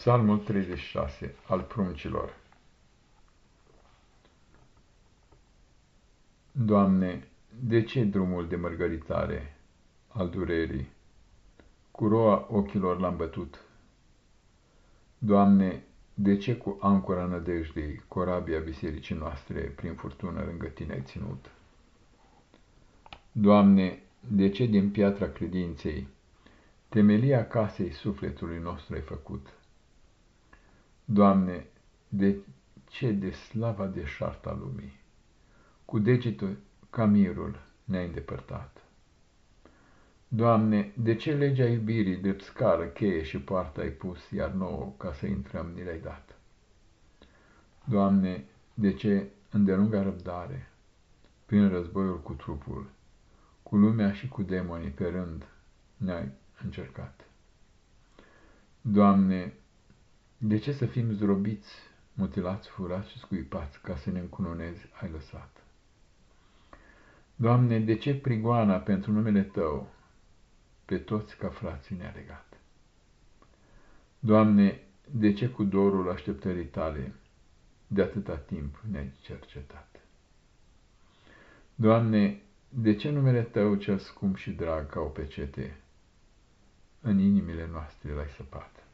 Psalmul 36 al pruncilor Doamne, de ce drumul de mărgăritare al durerii? Cu roa ochilor l-am bătut. Doamne, de ce cu ancora nădejdei corabia bisericii noastre prin furtună lângă Tine ai ținut? Doamne, de ce din piatra credinței temelia casei sufletului nostru ai făcut? Doamne, de ce de slava de șarta lumii, cu degetul ca mirul ne-ai îndepărtat? Doamne, de ce legea iubirii de scară, cheie și poartă ai pus, iar nouă, ca să intrăm, ni le-ai dat? Doamne, de ce îndelunga răbdare, prin războiul cu trupul, cu lumea și cu demonii pe rând ne-ai încercat? Doamne, de ce să fim zdrobiți, mutilați, furați și scuipați, ca să ne încununezi ai lăsat? Doamne, de ce prigoana pentru numele Tău pe toți ca frații ne-a legat? Doamne, de ce cu dorul așteptării Tale de atâta timp ne-ai cercetat? Doamne, de ce numele Tău cel scump și drag ca o pecete în inimile noastre l-ai săpat?